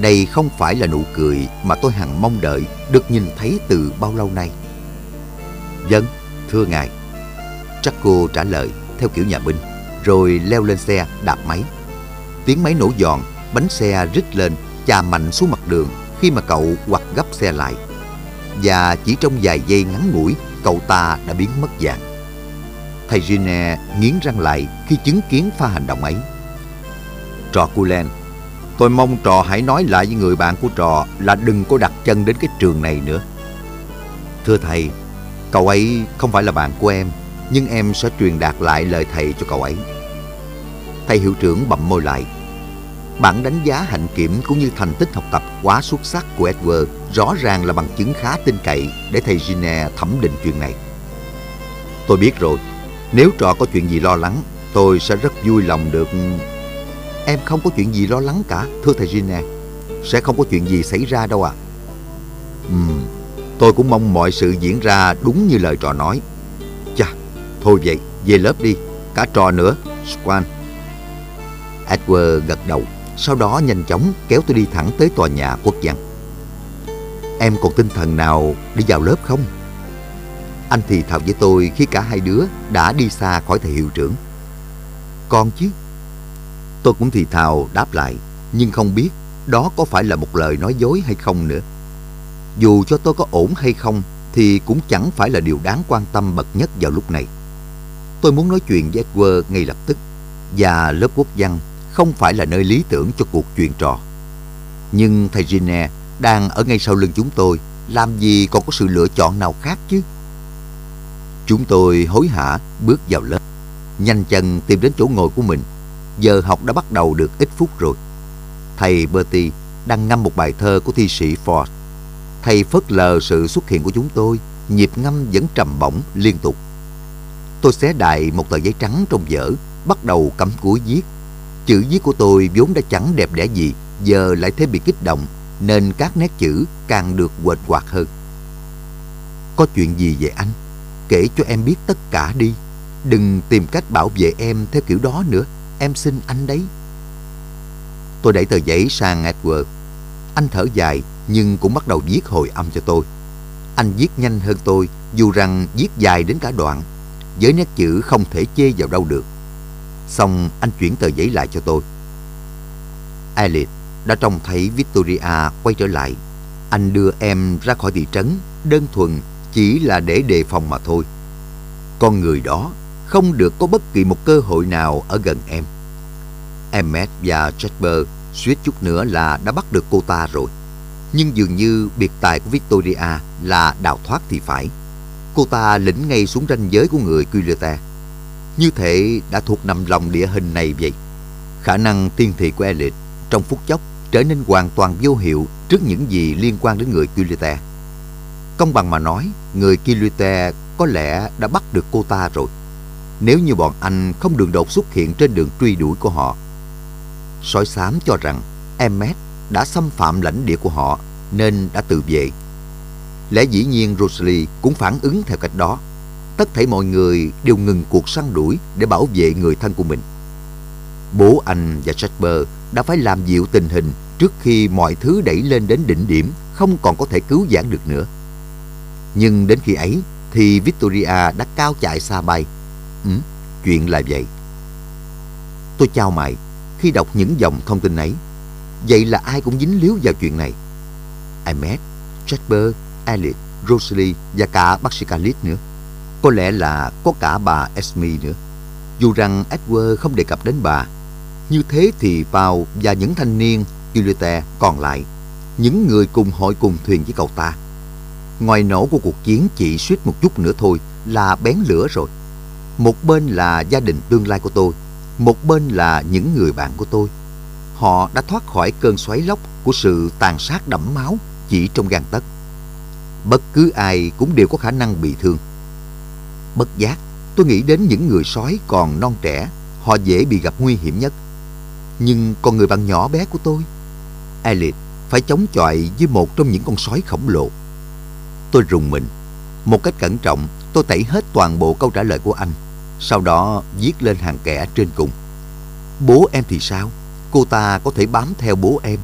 Đây không phải là nụ cười mà tôi hằng mong đợi được nhìn thấy từ bao lâu nay. Dân, vâng, thưa ngài. Draco trả lời theo kiểu nhà binh, rồi leo lên xe đạp máy. Tiếng máy nổ giòn, bánh xe rít lên, chà mạnh xuống mặt đường khi mà cậu quặt gấp xe lại. Và chỉ trong vài giây ngắn ngủi, cậu ta đã biến mất dạng. Thầy Gine nghiến răng lại khi chứng kiến pha hành động ấy. Trò Culen, tôi mong trò hãy nói lại với người bạn của trò là đừng có đặt chân đến cái trường này nữa. Thưa thầy, cậu ấy không phải là bạn của em, nhưng em sẽ truyền đạt lại lời thầy cho cậu ấy. Thầy hiệu trưởng bậm môi lại. Bản đánh giá hạnh kiểm cũng như thành tích học tập quá xuất sắc của Edward rõ ràng là bằng chứng khá tin cậy để thầy Gine thẩm định chuyện này. Tôi biết rồi, nếu trò có chuyện gì lo lắng, tôi sẽ rất vui lòng được... Em không có chuyện gì lo lắng cả, thưa thầy Gina. Sẽ không có chuyện gì xảy ra đâu à. Ừm, tôi cũng mong mọi sự diễn ra đúng như lời trò nói. Chà, thôi vậy, về lớp đi, cả trò nữa, Swan. Edward gật đầu, sau đó nhanh chóng kéo tôi đi thẳng tới tòa nhà quốc văn. Em còn tinh thần nào đi vào lớp không? Anh thì thào với tôi khi cả hai đứa đã đi xa khỏi thầy hiệu trưởng. Con chứ? Tôi cũng thì thào đáp lại, nhưng không biết đó có phải là một lời nói dối hay không nữa. Dù cho tôi có ổn hay không thì cũng chẳng phải là điều đáng quan tâm bậc nhất vào lúc này. Tôi muốn nói chuyện với Edward ngay lập tức và lớp quốc văn không phải là nơi lý tưởng cho cuộc chuyện trò. Nhưng thầy Gine đang ở ngay sau lưng chúng tôi, làm gì còn có sự lựa chọn nào khác chứ? Chúng tôi hối hả bước vào lớp, nhanh chân tìm đến chỗ ngồi của mình. Giờ học đã bắt đầu được ít phút rồi. Thầy Bertie đang ngâm một bài thơ của thi sĩ Ford. Thầy phớt lờ sự xuất hiện của chúng tôi, nhịp ngâm vẫn trầm bổng liên tục. Tôi xé đại một tờ giấy trắng trong vở, bắt đầu cắm cúi viết. Chữ viết của tôi vốn đã chẳng đẹp đẽ gì, giờ lại thêm bị kích động, nên các nét chữ càng được quệt quạt hơn. Có chuyện gì vậy anh? Kể cho em biết tất cả đi. Đừng tìm cách bảo vệ em theo kiểu đó nữa. Em xin anh đấy. Tôi đẩy tờ giấy sang Edward. Anh thở dài, nhưng cũng bắt đầu viết hồi âm cho tôi. Anh viết nhanh hơn tôi, dù rằng viết dài đến cả đoạn. Với nét chữ không thể chê vào đâu được. Xong, anh chuyển tờ giấy lại cho tôi. Elliot, đã trông thấy Victoria quay trở lại. Anh đưa em ra khỏi thị trấn, đơn thuần chỉ là để đề phòng mà thôi. Con người đó không được có bất kỳ một cơ hội nào ở gần em. Emmet và Jasper suýt chút nữa là đã bắt được cô ta rồi. Nhưng dường như biệt tài của Victoria là đào thoát thì phải. Cô ta lĩnh ngay xuống ranh giới của người Quillete. Như thể đã thuộc nằm lòng địa hình này vậy. Khả năng tiên thị của Elliot trong phút chốc trở nên hoàn toàn vô hiệu trước những gì liên quan đến người Quillete. Công bằng mà nói, người Quillete có lẽ đã bắt được cô ta rồi. Nếu như bọn anh không đường đột xuất hiện trên đường truy đuổi của họ. Sói xám cho rằng Emmet đã xâm phạm lãnh địa của họ nên đã tự vệ. Lẽ dĩ nhiên Rosalie cũng phản ứng theo cách đó. Tất thảy mọi người đều ngừng cuộc săn đuổi để bảo vệ người thân của mình. Bố anh và Jasper đã phải làm dịu tình hình trước khi mọi thứ đẩy lên đến đỉnh điểm không còn có thể cứu vãn được nữa. Nhưng đến khi ấy thì Victoria đã cao chạy xa bay. Ừ, chuyện là vậy. Tôi chào mày khi đọc những dòng thông tin ấy. Vậy là ai cũng dính líu vào chuyện này. Ahmed, Jasper, Elliot, Rosalie và cả bác sĩ Calit nữa. Có lẽ là có cả bà Esme nữa. Dù rằng Edward không đề cập đến bà, như thế thì Paul và những thanh niên Giulietta còn lại, những người cùng hội cùng thuyền với cậu ta, Ngoài nổ của cuộc chiến chỉ suýt một chút nữa thôi là bén lửa rồi. Một bên là gia đình tương lai của tôi, một bên là những người bạn của tôi. Họ đã thoát khỏi cơn xoáy lốc của sự tàn sát đẫm máu chỉ trong gan tấc. Bất cứ ai cũng đều có khả năng bị thương. Bất giác, tôi nghĩ đến những người sói còn non trẻ, họ dễ bị gặp nguy hiểm nhất. Nhưng còn người bạn nhỏ bé của tôi, Elliot, phải chống chọi với một trong những con sói khổng lồ Tôi rùng mình. Một cách cẩn trọng, tôi tẩy hết toàn bộ câu trả lời của anh. Sau đó viết lên hàng kẻ trên cùng. Bố em thì sao? Cô ta có thể bám theo bố em,